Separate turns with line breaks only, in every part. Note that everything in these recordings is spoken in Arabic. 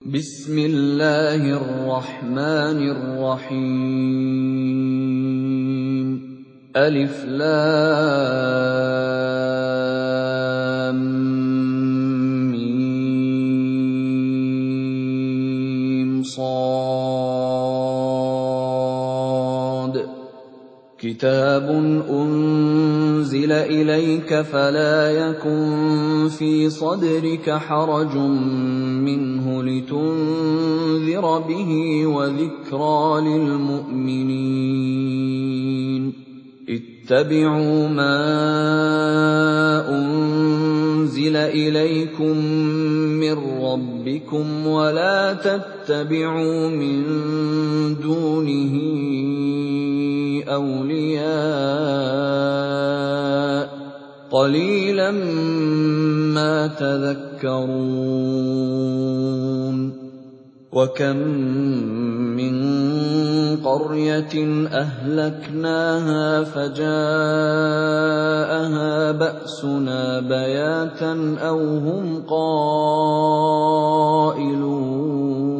بِسْمِ اللَّهِ الرَّحْمَٰنِ الرَّحِيمِ صاد كِتَابٌ أُنزِلَ إِلَيْكَ فَلَا يَكُن فِي صَدْرِكَ حَرَجٌ مِّنْهُ لِتُنذِرَ بِهِ وَذِكْرَىٰ لِلْمُؤْمِنِينَ اتَّبِعُوا مَا أُنزِلَ إِلَيْكُم مِّن رَّبِّكُمْ وَلَا تَتَّبِعُوا مِن دُونِهِ أَوْلِيَاءَ ۗ قَلِيلًا مَّا تَذَكَّرُونَ تذكرون وكم من قريه اهلكناها فجاءها باسنا بياتا او هم قائلون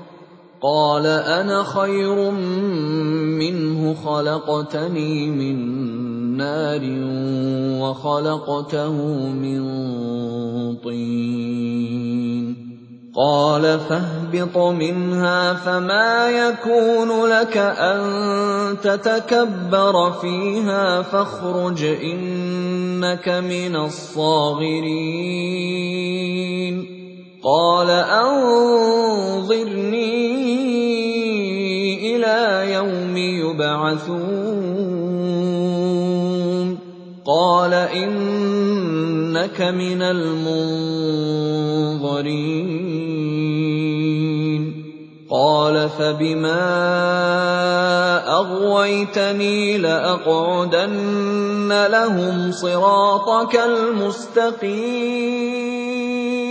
قَالَ أَنَا خَيْرٌ مِّنْهُ ۖ خَلَقْتَنِي مِن نَّارٍ وَخَلَقْتَهُ مِن طِينٍ قال فاهبط منها فما يكون لك ان تتكبر فيها فاخرج انك من الصاغرين قَالَ أَنظِرْنِي إِلَىٰ يَوْمِ يُبْعَثُونَ قَالَ إِنَّكَ مِنَ الْمُنظَرِينَ قال فبما اغويتني لاقعدن لهم صراطك المستقيم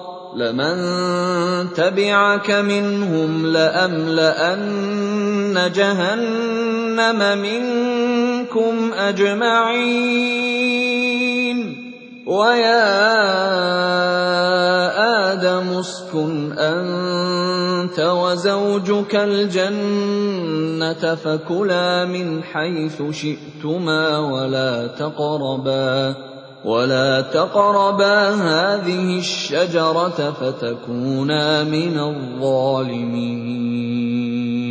لَمَن تَبِعَكَ مِنْهُمْ لَأَمْلَأَنَّ جَهَنَّمَ مِنكُمْ أَجْمَعِينَ ۖ وَيَا آدَمُ اسْكُنْ أَنتَ وَزَوْجُكَ الْجَنَّةَ فَكُلَا مِنْ حَيْثُ شِئْتُمَا وَلَا تَقْرَبَا وَلَا تَقْرَبَا هَٰذِهِ الشَّجَرَةَ فَتَكُونَا مِنَ الظَّالِمِينَ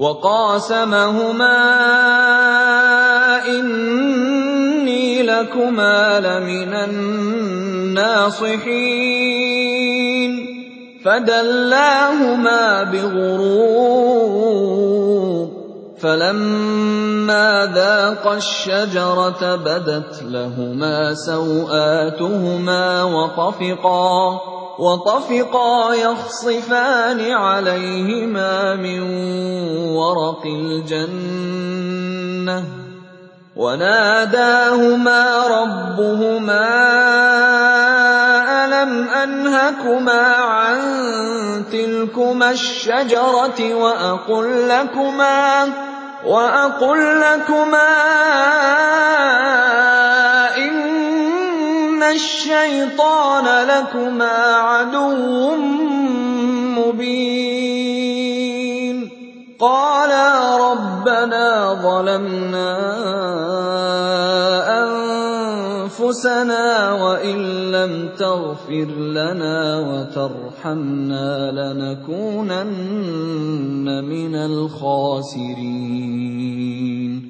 وَقَاسَمَهُمَا إِنِّي لَكُمَا لَمِنَ النَّاصِحِينَ فَدَلَّاهُمَا بِغُرُورٍ فَلَمَّا ذَاقَا الشَّجَرَةَ بَدَتْ لَهُمَا سَوْآتُهُمَا وَطَفِقَا وطفقا يخصفان عليهما من ورق الجنه وناداهما ربهما الم انهكما عن تلكما الشجره واقل لكما واقل لكما إن الشَّيْطَانَ لَكُمَا عَدُوٌّ مُّبِينٌ قَالَا رَبَّنَا ظَلَمْنَا أَنفُسَنَا وَإِن لَّمْ تَغْفِرْ لَنَا وَتَرْحَمْنَا لَنَكُونَنَّ مِنَ الْخَاسِرِينَ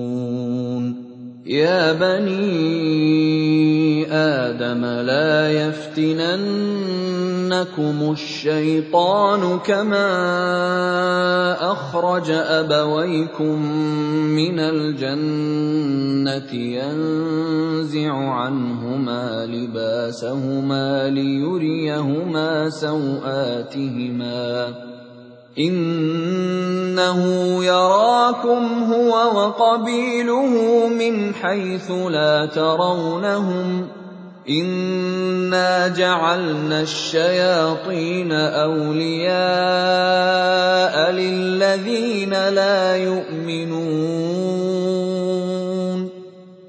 يَا بَنِي آدَمَ لَا يَفْتِنَنَّكُمُ الشَّيْطَانُ كَمَا أَخْرَجَ أَبَوَيْكُم مِّنَ الْجَنَّةِ يَنزِعُ عَنْهُمَا لِبَاسَهُمَا لِيُرِيَهُمَا سَوْآتِهِمَا إِنَّهُ يَرَاكُمْ هُوَ وَقَبِيلُهُ مِنْ حَيْثُ لَا تَرَوْنَهُمْ ۗ إنا جعلنا الشياطين أولياء للذين لا يؤمنون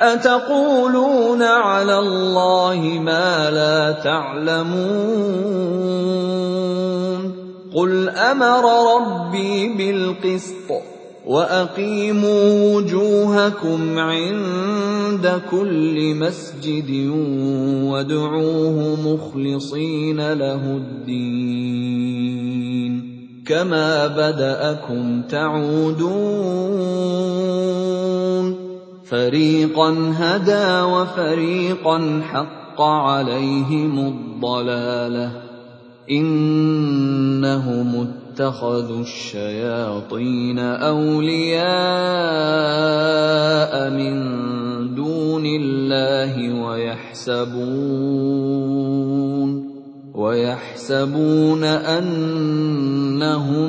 أَتَقُولُونَ عَلَى اللَّهِ مَا لَا تَعْلَمُونَ قُلْ أَمَرَ رَبِّي بِالْقِسْطِ وَأَقِيمُوا وُجُوهَكُمْ عِندَ كُلِّ مَسْجِدٍ وَادْعُوهُ مُخْلِصِينَ لَهُ الدِّينَ كَمَا بَدَأَكُمْ تَعُودُونَ فَرِيقًا هَدَىٰ وَفَرِيقًا حَقَّ عَلَيْهِمُ الضَّلَالَةُ ۗ إِنَّهُمُ اتَّخَذُوا الشَّيَاطِينَ أَوْلِيَاءَ مِن دُونِ اللَّهِ ويحسبون وَيَحْسَبُونَ أَنَّهُم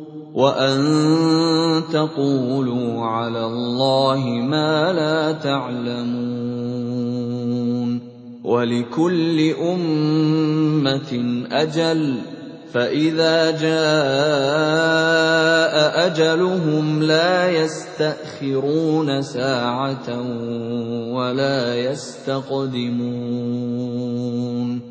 وَأَن تَقُولُوا عَلَى اللَّهِ مَا لَا تَعْلَمُونَ وَلِكُلِّ أُمَّةٍ أَجَلٌ فَإِذَا جَاءَ أَجَلُهُمْ لَا يَسْتَأْخِرُونَ سَاعَةً وَلَا يَسْتَقْدِمُونَ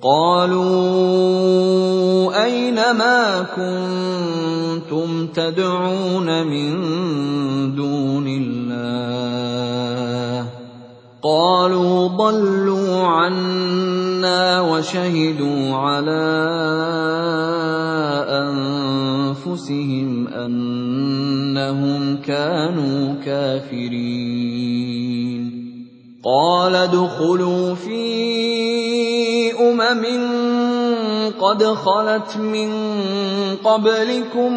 قالوا أين ما كنتم تدعون من دون الله قالوا ضلوا عنا وشهدوا على انفسهم انهم كانوا كافرين قال ادخلوا فيه أُمَمٍ قَدْ خَلَتْ مِن قَبْلِكُم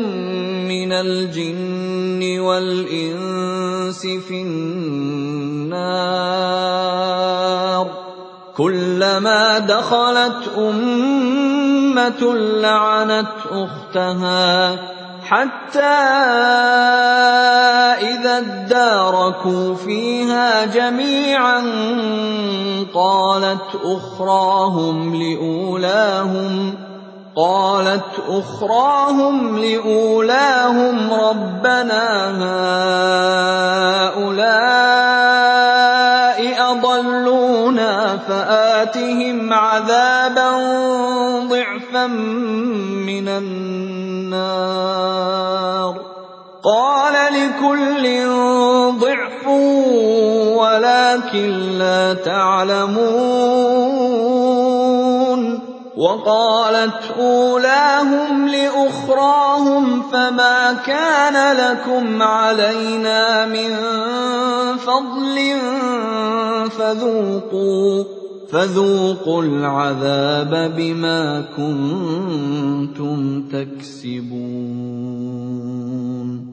مِّنَ الْجِنِّ وَالْإِنسِ فِي النَّارِ ۖ كُلَّمَا دَخَلَتْ أُمَّةٌ لَّعَنَتْ أُخْتَهَا حَتَّىٰ إِذَا ادَّارَكُوا فِيهَا جَمِيعًا قَالَتْ أُخْرَاهُمْ لِأُولَاهُمْ قالت أخراهم لأولاهم ربنا هؤلاء أَضَلُّونَا فَآتِهِمْ عَذَابًا ضِعْفًا مِّنَ النَّارِ ۖ قَالَ لِكُلٍّ ضِعْفٌ وَلَٰكِن لَّا تَعْلَمُونَ وَقَالَتْ أُولَاهُمْ لِأُخْرَاهُمْ فَمَا كَانَ لَكُمْ عَلَيْنَا مِن فَضْلٍ فَذُوقُوا الْعَذَابَ بِمَا كُنتُمْ تَكْسِبُونَ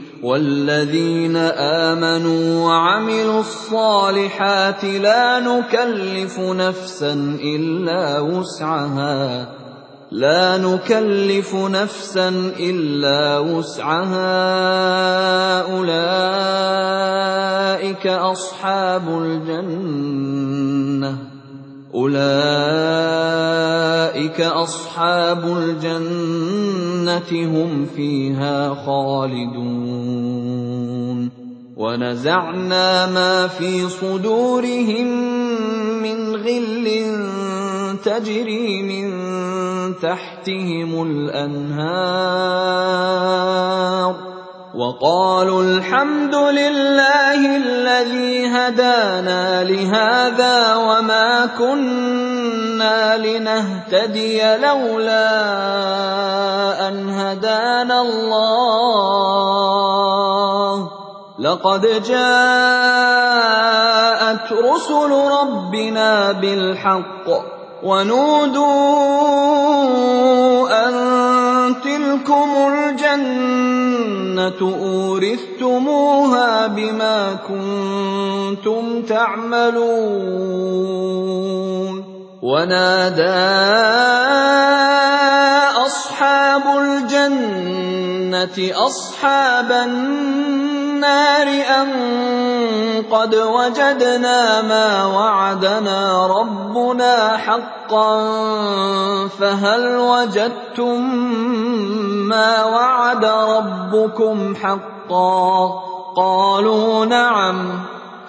والذين امنوا وعملوا الصالحات لا نكلف نفسا الا وسعها لا نكلف نفسا الا وسعها اولئك اصحاب الجنه أُولَٰئِكَ أَصْحَابُ الْجَنَّةِ هُمْ فِيهَا خَالِدُونَ وَنَزَعْنَا مَا فِي صُدُورِهِم مِّنْ غِلٍّ تَجْرِي مِن تَحْتِهِمُ الْأَنْهَارُ وَقَالُوا الْحَمْدُ لِلَّهِ الَّذِي هَدَانَا لِهَٰذَا وَمَا كُنَّا لِنَهْتَدِيَ لَوْلَا أَنْ هَدَانَا اللَّهُ ۖ لَقَدْ جَاءَتْ رُسُلُ رَبِّنَا بِالْحَقِّ ۖ وَنُودُوا أَن تِلْكُمُ الْجَنَّةُ الْجَنَّةُ أُورِثْتُمُوهَا بِمَا كُنتُمْ تَعْمَلُونَ وَنَادَىٰ أَصْحَابُ الْجَنَّةِ الْجَنَّةِ أَصْحَابَ النَّارِ أَن قَدْ وَجَدْنَا مَا وَعَدَنَا رَبُّنَا حَقًّا فَهَلْ وَجَدتُّم مَّا وَعَدَ رَبُّكُمْ حَقًّا ۖ قَالُوا نَعَمْ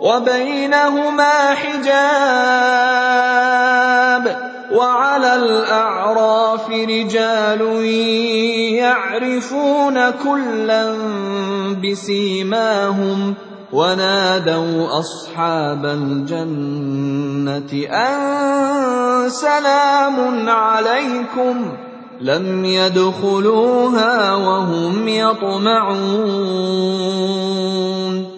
وَبَيْنَهُمَا حِجَابٌ ۚ وَعَلَى الْأَعْرَافِ رِجَالٌ يَعْرِفُونَ كُلًّا بِسِيمَاهُمْ ۚ وَنَادَوْا أَصْحَابَ الْجَنَّةِ أَن سَلَامٌ عَلَيْكُمْ ۚ لَمْ يَدْخُلُوهَا وَهُمْ يَطْمَعُونَ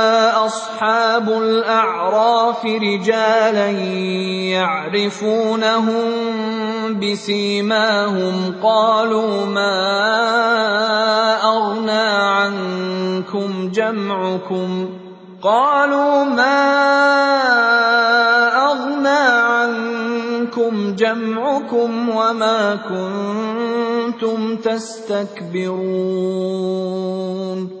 الأعراف رجالا يعرفونهم بسيماهم قالوا ما أغنى عنكم جمعكم قالوا ما أغنى عنكم جمعكم وما كنتم تستكبرون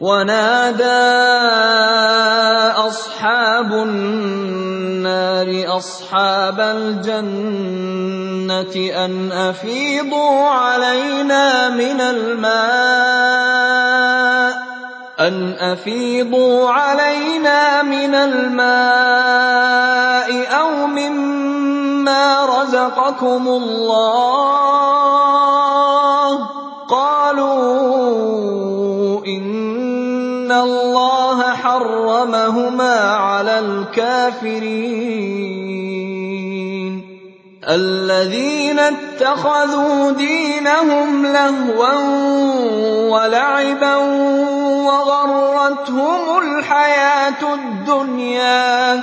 ونادى اصحاب النار اصحاب الجنه ان افيضوا علينا من الماء ان افيضوا علينا من الماء او مما رزقكم الله قالوا اللَّهَ حَرَّمَهُمَا عَلَى الْكَافِرِينَ الَّذِينَ اتَّخَذُوا دِينَهُمْ لَهْوًا وَلَعِبًا وَغَرَّتْهُمُ الْحَيَاةُ الدُّنْيَا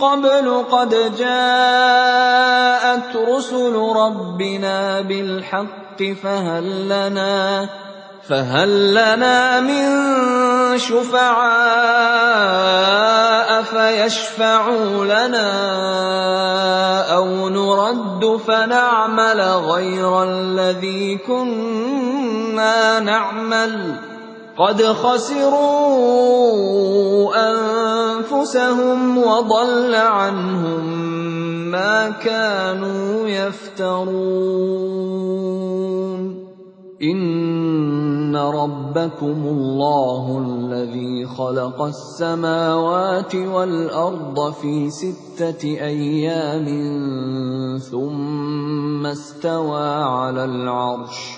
قَبْلُ قَدْ جَاءَتْ رُسُلُ رَبِّنَا بِالْحَقِّ فَهَل لَّنَا فهل لنا من شفعاء فيشفعوا لنا او نرد فنعمل غير الذي كنا نعمل قَدْ خَسِرُوا أَنفُسَهُمْ وَضَلَّ عَنْهُم مَّا كَانُوا يَفْتَرُونَ إِنَّ رَبَّكُمُ اللَّهُ الَّذِي خَلَقَ السَّمَاوَاتِ وَالْأَرْضَ فِي سِتَّةِ أَيَّامٍ ثُمَّ اسْتَوَى عَلَى الْعَرْشِ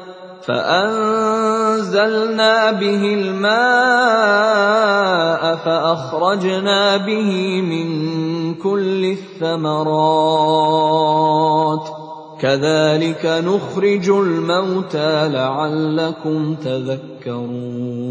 فَأَنزَلْنَا بِهِ الْمَاءَ فَأَخْرَجْنَا بِهِ مِن كُلِّ الثَّمَرَاتِ ۚ كَذَٰلِكَ نُخْرِجُ الْمَوْتَىٰ لَعَلَّكُمْ تَذَكَّرُونَ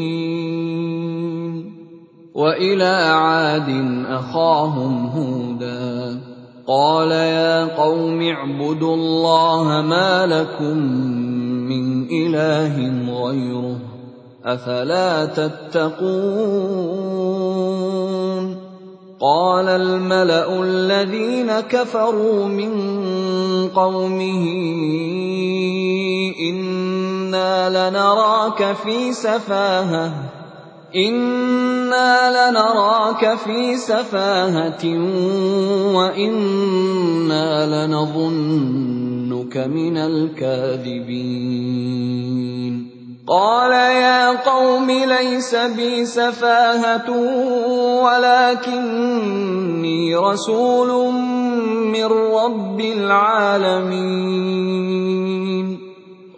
وَإِلَىٰ عَادٍ أَخَاهُمْ هُودًا ۚ قَالَ يَا قَوْمِ اعْبُدُوا اللَّهَ مَا لَكُم مِّنْ إِلَٰهٍ غَيْرُهُ ۖ أَفَلَا تَتَّقُونَ قَالَ الْمَلَأُ الَّذِينَ كَفَرُوا مِن قَوْمِهِ إِنَّا لَنَرَاكَ فِي سَفَاهَةٍ إِنَّا لَنَرَاكَ فِي سَفَاهَةٍ وَإِنَّا لَنَظُنُّكَ مِنَ الْكَاذِبِينَ قال يا قوم ليس بي سفاهة ولكني رسول من رب العالمين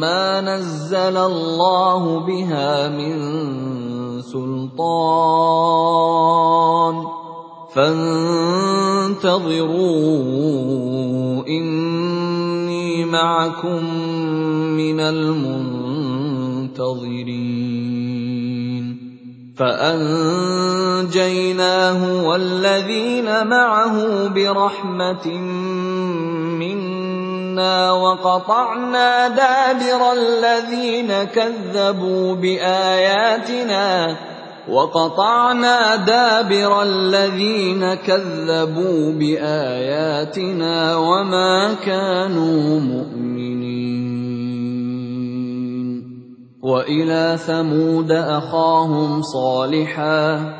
ما نزل الله بها من سلطان فانتظروا اني معكم من المنتظرين فانجيناه والذين معه برحمه إِنَّا وَقَطَعْنَا دَابِرَ الَّذِينَ كَذَّبُوا بِآيَاتِنَا وَقَطَعْنَا دَابِرَ الَّذِينَ كَذَّبُوا بِآيَاتِنَا وَمَا كَانُوا مُؤْمِنِينَ وَإِلَى ثَمُودَ أَخَاهُمْ صَالِحًا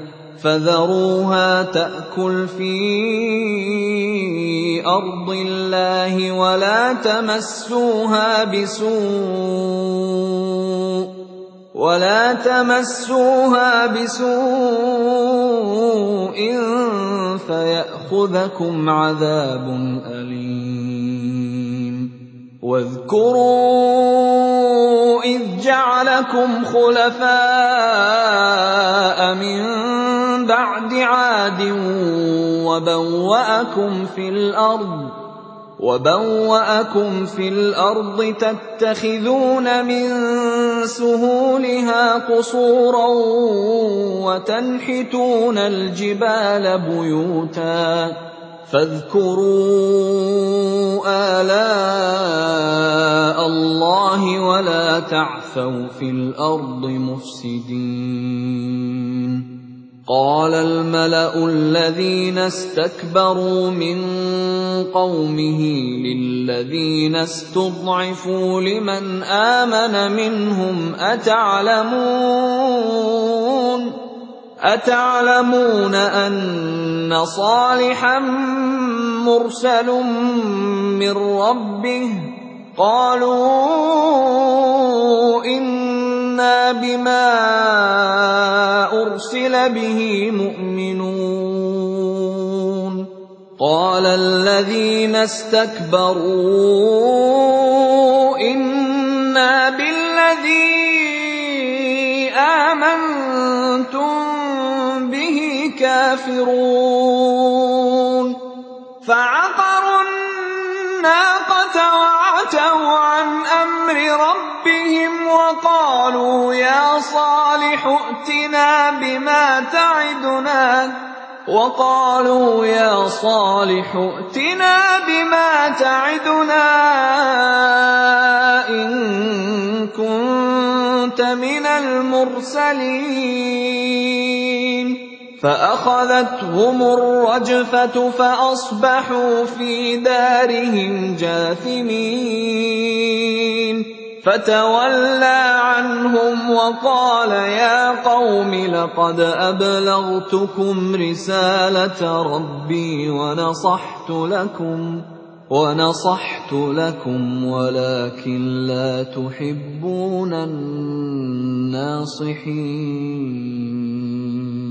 فذروها تاكل في ارض الله ولا تمسوها بسوء ولا تمسوها بسوء فياخذكم عذاب اليم واذكروا اذ جعلكم خلفاء من بعد عاد وبوأكم في الارض وبوأكم في الارض تتخذون من سهولها قصورا وتنحتون الجبال بيوتا فاذكروا آلاء الله ولا تعثوا في الأرض مفسدين قال الملا الذين استكبروا من قومه للذين استضعفوا لمن امن منهم اتعلمون أتعلمون أن صالحا مرسل من ربه قالوا إنا بما أرسل به مؤمنون قال الذين استكبروا إنا بالذي آمن الْكَافِرُونَ فَعَقَرُوا النَّاقَةَ وَعَتَوْا عَنْ أَمْرِ رَبِّهِمْ وَقَالُوا يَا صَالِحُ ائْتِنَا بِمَا تَعِدُنَا وَقَالُوا يَا صَالِحُ ائْتِنَا بِمَا تَعِدُنَا إِن كُنتَ مِنَ الْمُرْسَلِينَ فَأَخَذَتْهُمُ الرَّجْفَةُ فَأَصْبَحُوا فِي دَارِهِمْ جَاثِمِينَ فَتَوَلَّى عَنْهُمْ وَقَالَ يَا قَوْمِ لَقَدْ أَبْلَغْتُكُمْ رِسَالَةَ رَبِّي وَنَصَحْتُ لَكُمْ ونصحت لكم ولكن لا تحبون الناصحين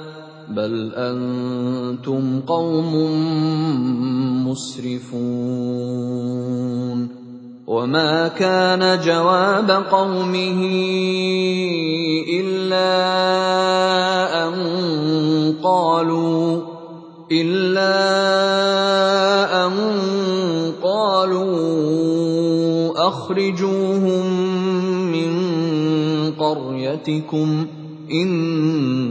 بَلْ أَنتُمْ قَوْمٌ مُّسْرِفُونَ وَمَا كَانَ جَوَابَ قَوْمِهِ إِلَّا أَن قَالُوا إِلَّا أَن قَالُوا أَخْرِجُوهُم مِّن قَرْيَتِكُمْ إِنَّ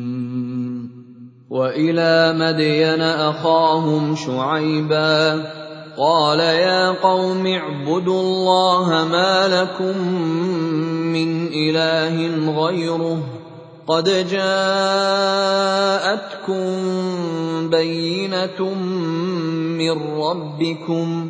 وَإِلَىٰ مَدْيَنَ أَخَاهُمْ شُعَيْبًا ۗ قَالَ يَا قَوْمِ اعْبُدُوا اللَّهَ مَا لَكُم مِّنْ إِلَٰهٍ غَيْرُهُ ۖ قَدْ جَاءَتْكُم بَيِّنَةٌ مِّن رَّبِّكُمْ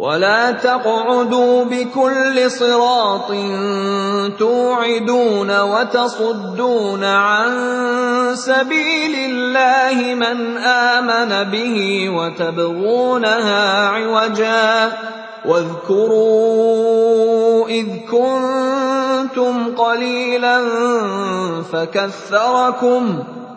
وَلَا تَقْعُدُوا بِكُلِّ صِرَاطٍ تُوعِدُونَ وَتَصُدُّونَ عَن سَبِيلِ اللَّهِ مَنْ آمَنَ بِهِ وَتَبْغُونَهَا عِوَجًا ۚ وَاذْكُرُوا إِذْ كُنتُمْ قَلِيلًا فَكَثَّرَكُمْ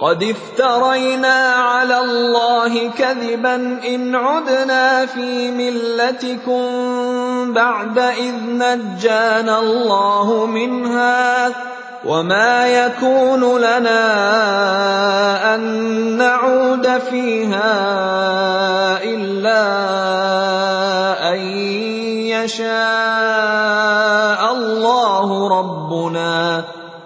قَدِ افْتَرَيْنَا عَلَى اللَّهِ كَذِبًا إِنْ عُدْنَا فِي مِلَّتِكُمْ بَعْدَ إِذْ نَجَّانَا اللَّهُ مِنْهَا ۚ وَمَا يَكُونُ لَنَا أَن نَّعُودَ فِيهَا إِلَّا أَن يَشَاءَ اللَّهُ رَبُّنَا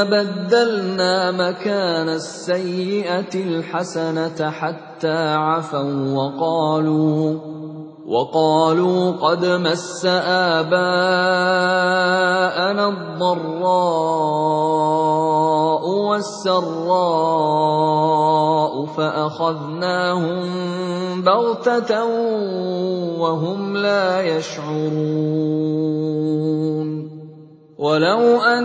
بدلنا مكان السيئة الحسنة حتى عفوا وقالوا وقالوا قد مس آباءنا الضراء والسراء فأخذناهم بغتة وهم لا يشعرون ولو أن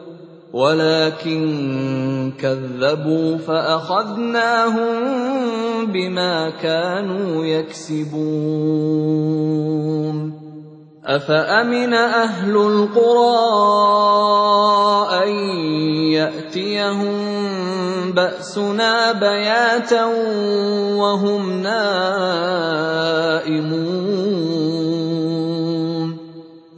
وَلَٰكِن كَذَّبُوا فَأَخَذْنَاهُم بِمَا كَانُوا يَكْسِبُونَ أَفَأَمِنَ أَهْلُ الْقُرَىٰ أَن يَأْتِيَهُم بَأْسُنَا بَيَاتًا وَهُمْ نَائِمُونَ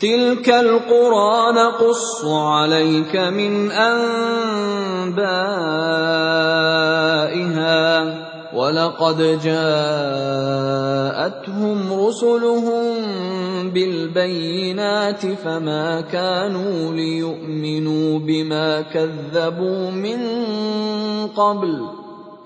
تِلْكَ الْقُرَىٰ نَقُصُّ عَلَيْكَ مِنْ أَنبَائِهَا ۚ وَلَقَدْ جَاءَتْهُمْ رُسُلُهُم بِالْبَيِّنَاتِ فَمَا كَانُوا لِيُؤْمِنُوا بِمَا كَذَّبُوا مِن قَبْلُ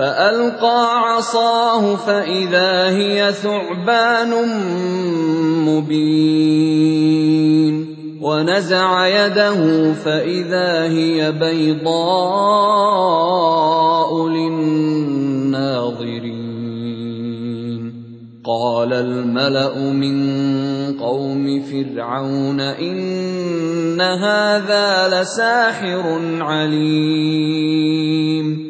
فَأَلْقَىٰ عَصَاهُ فَإِذَا هِيَ ثُعْبَانٌ مُّبِينٌ وَنَزَعَ يَدَهُ فَإِذَا هِيَ بَيْضَاءُ لِلنَّاظِرِينَ قَالَ الْمَلَأُ مِن قَوْمِ فِرْعَوْنَ إِنَّ هَٰذَا لَسَاحِرٌ عَلِيمٌ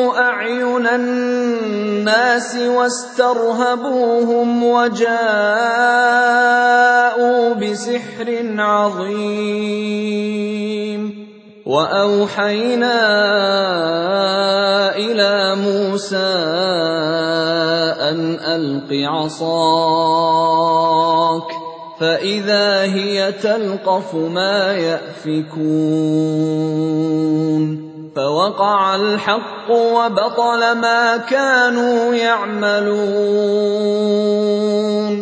أَعْيُنَ النَّاسِ وَاسْتَرْهَبُوهُمْ وَجَاءُوا بِسِحْرٍ عَظِيمٍ واوحينا الى موسى ان الق عصاك فاذا هي تلقف ما يافكون فَوَقَعَ الْحَقُّ وَبَطَلَ مَا كَانُوا يَعْمَلُونَ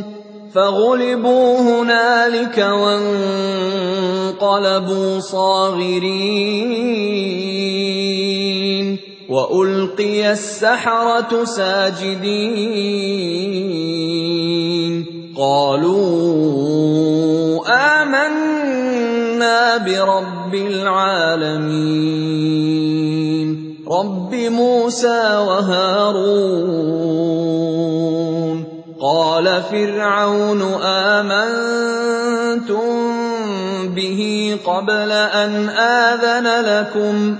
فَغُلِبُوا هُنَالِكَ وَانقَلَبُوا صَاغِرِينَ وَأُلْقِيَ السَّحَرَةُ سَاجِدِينَ قَالُوا آمَنَّا بِرَبِّ الْعَالَمِينَ رَبِّ مُوسَىٰ وَهَارُونَ قَالَ فِرْعَوْنُ آمَنتُم بِهِ قَبْلَ أَنْ آذَنَ لَكُمْ ۖ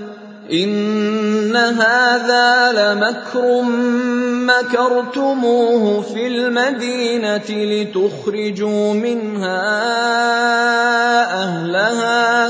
إِنَّ هَٰذَا لَمَكْرٌ مَّكَرْتُمُوهُ فِي الْمَدِينَةِ لِتُخْرِجُوا مِنْهَا أَهْلَهَا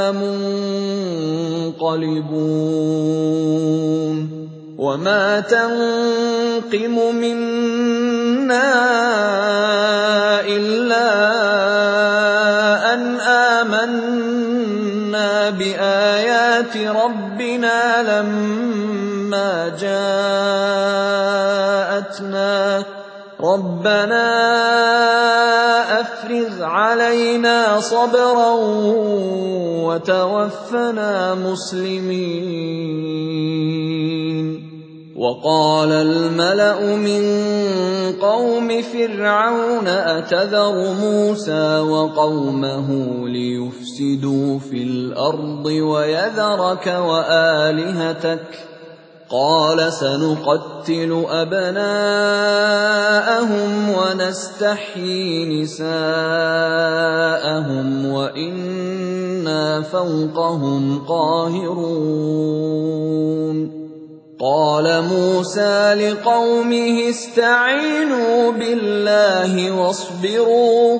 غَالِبُونَ وَمَا تَنقِمُ مِنَّا إِلَّا أَنْ آمَنَّا بِآيَاتِ رَبِّنَا لَمَّا جَاءَتْنَا رَبَّنَا عَلَيْنَا صَبْرًا وَتَوَفَّنَا مُسْلِمِينَ وقال الملا من قوم فرعون اتذر موسى وقومه ليفسدوا في الارض ويذرك والهتك قال سنقتل ابناءهم ونستحيي نساءهم وانا فوقهم قاهرون قال موسى لقومه استعينوا بالله واصبروا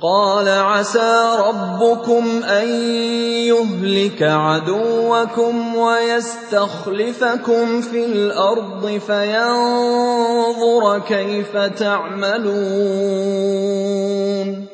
قال عسى ربكم ان يهلك عدوكم ويستخلفكم في الارض فينظر كيف تعملون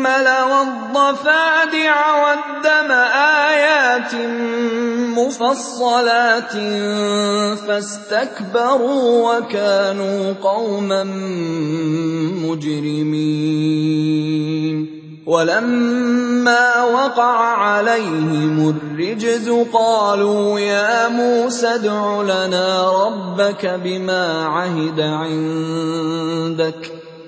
وَالْجِمَلَ وَالضَّفَادِعَ وَالدَّمَ آيَاتٍ مُّفَصَّلَاتٍ فَاسْتَكْبَرُوا وَكَانُوا قَوْمًا مُّجْرِمِينَ ولما وقع عليهم الرجز قالوا يا موسى ادع لنا ربك بما عهد عندك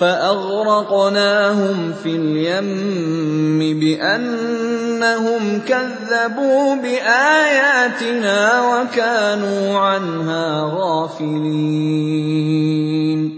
فَأَغْرَقْنَاهُمْ فِي الْيَمِّ بِأَنَّهُمْ كَذَّبُوا بِآيَاتِنَا وَكَانُوا عَنْهَا غَافِلِينَ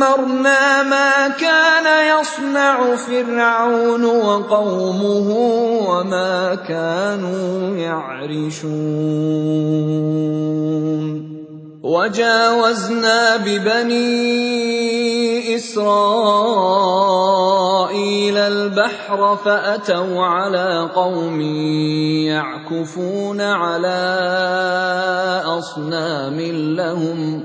دَمَّرْنَا مَا كَانَ يَصْنَعُ فِرْعَوْنُ وَقَوْمُهُ وَمَا كَانُوا يَعْرِشُونَ وجاوزنا ببني اسرائيل البحر فاتوا على قوم يعكفون على اصنام لهم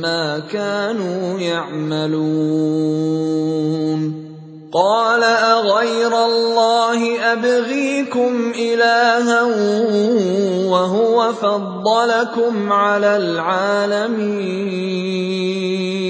مَا كَانُوا يَعْمَلُونَ قال اغير الله ابغيكم الها وهو فضلكم على العالمين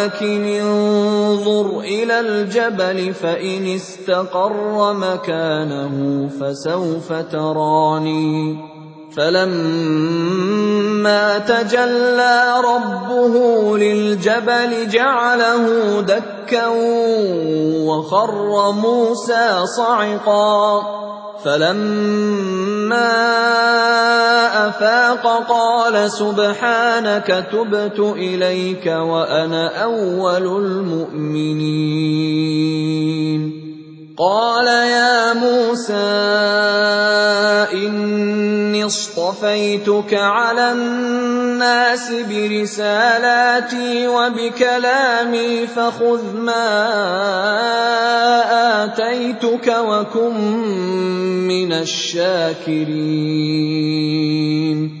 وَلَٰكِنِ انظُرْ إِلَى الْجَبَلِ فَإِنِ اسْتَقَرَّ مَكَانَهُ فَسَوْفَ تَرَانِي ۚ فَلَمَّا تَجَلَّىٰ رَبُّهُ لِلْجَبَلِ جَعَلَهُ دَكًّا وَخَرَّ مُوسَىٰ صَعِقًا فلما فَلَمَّا أَفَاقَ قَالَ سُبْحَانَكَ تُبْتُ إِلَيْكَ وَأَنَا أَوَّلُ الْمُؤْمِنِينَ قَالَ يَا مُوسَىٰ إِنِّي اصْطَفَيْتُكَ عَلَى النَّاسِ بِرِسَالَاتِي وَبِكَلَامِي فَخُذْ مَا آتَيْتُكَ وَكُن مِّنَ الشَّاكِرِينَ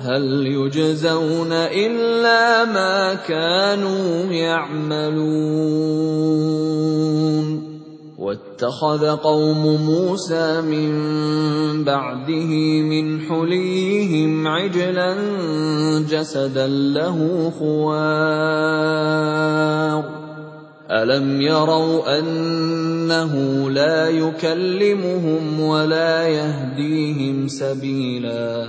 هَلْ يُجْزَوْنَ إِلَّا مَا كَانُوا يَعْمَلُونَ وَاتَّخَذَ قَوْمُ مُوسَىٰ مِن بَعْدِهِ مِنْ حُلِيِّهِمْ عِجْلًا جَسَدًا لَّهُ خُوَارٌ أَلَمْ يَرَوْا أَنَّهُ لَا يُكَلِّمُهُمْ وَلَا يَهْدِيهِمْ سَبِيلًا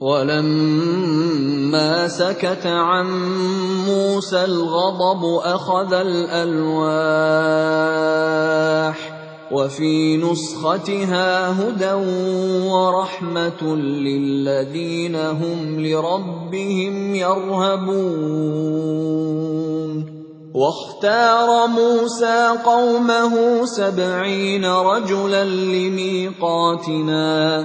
وَلَمَّا سَكَتَ عَن مُّوسَى الْغَضَبُ أَخَذَ الْأَلْوَاحَ ۖ وَفِي نُسْخَتِهَا هُدًى وَرَحْمَةٌ لِّلَّذِينَ هُمْ لِرَبِّهِمْ يَرْهَبُونَ واختار موسى قومه سبعين رجلا لميقاتنا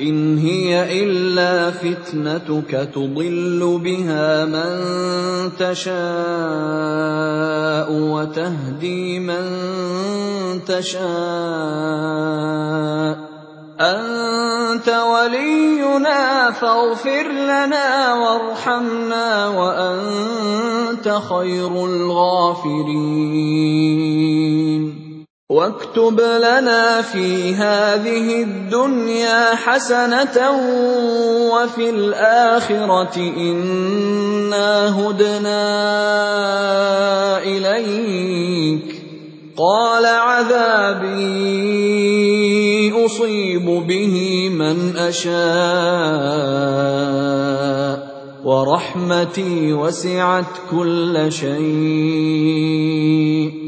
إِنْ هِيَ إِلَّا فِتْنَتُكَ تُضِلُّ بِهَا مَن تَشَاءُ وَتَهْدِي مَن تَشَاءُ ۖ أَنتَ وَلِيُّنَا فَاغْفِرْ لَنَا وَارْحَمْنَا وَأَنتَ خَيْرُ الْغَافِرِينَ وَاكْتُبْ لَنَا فِي هَٰذِهِ الدُّنْيَا حَسَنَةً وَفِي الْآخِرَةِ إِنَّا هُدْنَا إِلَيْكَ ۚ قَالَ عَذَابِي أُصِيبُ بِهِ مَنْ أَشَاءُ ۖ وَرَحْمَتِي وَسِعَتْ كُلَّ شَيْءٍ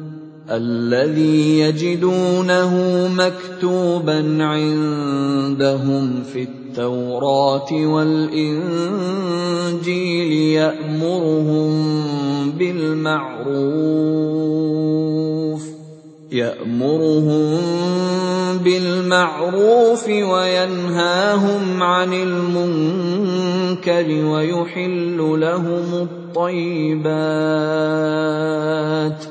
الذي يجدونه مكتوبا عندهم في التوراه والانجيل يامرهم بالمعروف يأمرهم بالمعروف وينهاهم عن المنكر ويحل لهم الطيبات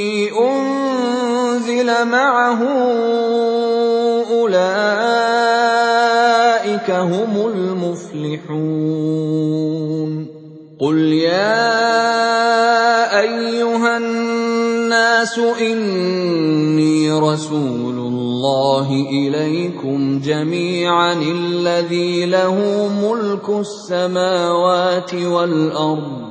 قُتِلَ مَعَهُ أُولَٰئِكَ هُمُ الْمُفْلِحُونَ قُلْ يَا أَيُّهَا النَّاسُ إِنِّي رَسُولُ اللَّهِ إِلَيْكُمْ جَمِيعًا الَّذِي لَهُ مُلْكُ السَّمَاوَاتِ وَالْأَرْضِ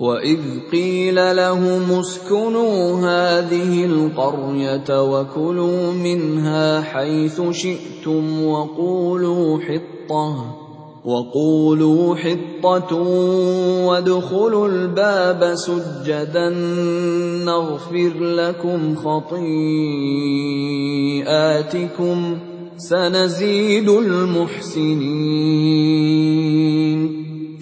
وَإِذْ قِيلَ لَهُمُ اسْكُنُوا هَٰذِهِ الْقَرْيَةَ وَكُلُوا مِنْهَا حَيْثُ شِئْتُمْ وَقُولُوا حِطَّةٌ وقولوا حطة وادخلوا الباب سجدا نغفر لكم خطيئاتكم سنزيد المحسنين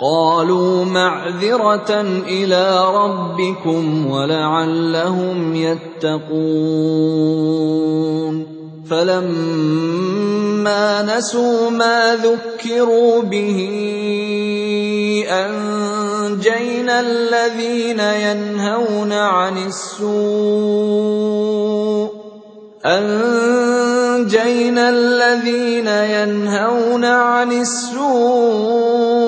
قالوا معذره الى ربكم ولعلهم يتقون فلما نسوا ما ذكروا به انجينا الذين ينهون عن السوء انجينا الذين ينهون عن السوء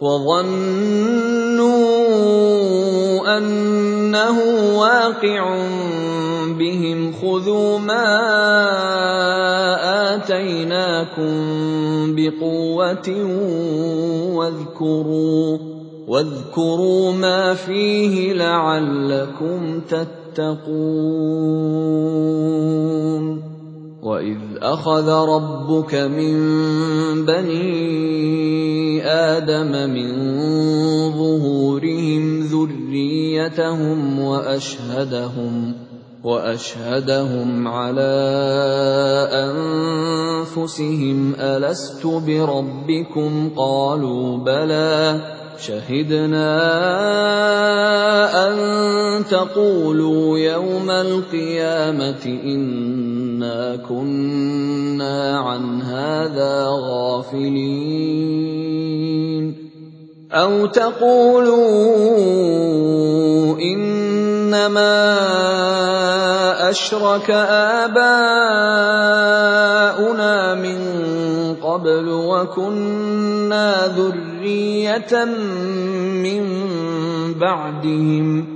وَظَنُّوا أَنَّهُ وَاقِعٌ بِهِمْ خُذُوا مَا آتَيْنَاكُم بِقُوَّةٍ وَاذْكُرُوا مَا فِيهِ لَعَلَّكُمْ تَتَّقُونَ واذ اخذ ربك من بني ادم من ظهورهم ذريتهم واشهدهم واشهدهم على انفسهم الست بربكم قالوا بلى شهدنا ان تقولوا يوم القيامه ان إِنَّا كُنَّا عَنْ هَٰذَا غَافِلِينَ أَوْ تَقُولُوا إِنَّمَا أَشْرَكَ آبَاؤُنَا مِن قَبْلُ وَكُنَّا ذُرِّيَّةً مِّن بَعْدِهِمْ ۖ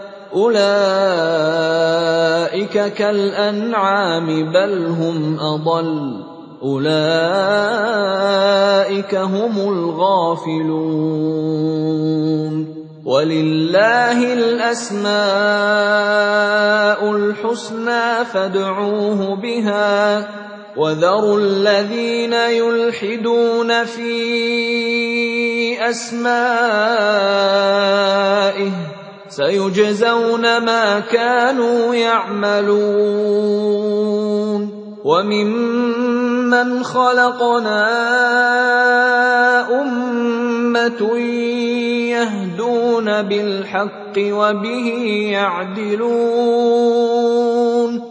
أُولَٰئِكَ كَالْأَنْعَامِ بَلْ هُمْ أَضَلُّ أُولَٰئِكَ هُمُ الْغَافِلُونَ وَلِلَّهِ الْأَسْمَاءُ الْحُسْنَى فَادْعُوهُ بِهَا وَذَرُوا الَّذِينَ يُلْحِدُونَ فِي أَسْمَائِهِ سيجزون ما كانوا يعملون وممن خلقنا امه يهدون بالحق وبه يعدلون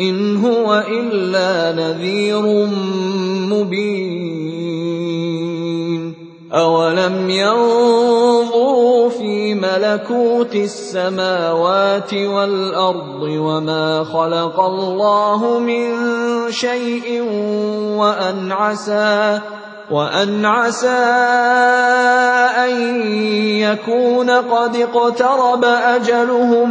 إِنْ هُوَ إِلَّا نَذِيرٌ مُّبِينٌ أَوَلَمْ يَنظُرُوا فِي مَلَكُوتِ السَّمَاوَاتِ وَالْأَرْضِ وَمَا خَلَقَ اللَّهُ مِن شَيْءٍ وَأَنْ عَسَى وأن عسى أن يكون قد اقترب أجلهم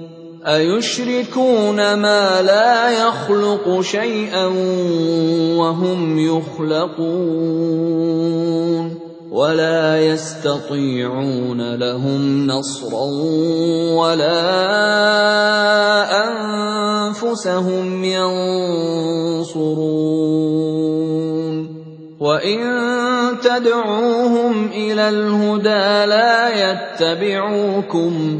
أَيُشْرِكُونَ مَا لَا يَخْلُقُ شَيْئًا وَهُمْ يُخْلَقُونَ وَلَا يَسْتَطِيعُونَ لَهُمْ نَصْرًا وَلَا أَنفُسَهُمْ يَنصُرُونَ وَإِن تَدْعُوهُمْ إِلَى الْهُدَىٰ لَا يَتَّبِعُوكُمْ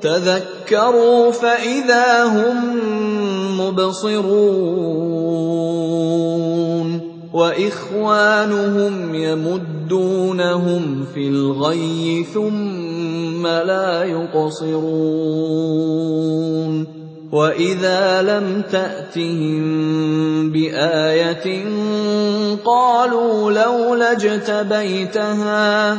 تذكروا فإذا هم مبصرون وإخوانهم يمدونهم في الغي ثم لا يقصرون واذا لم تاتهم بايه قالوا لولا اجتبيتها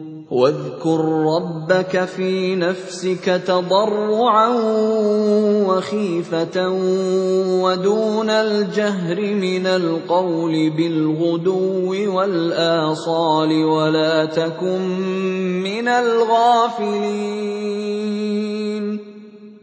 واذكر ربك في نفسك تضرعا وخيفه ودون الجهر من القول بالغدو والاصال ولا تكن من الغافلين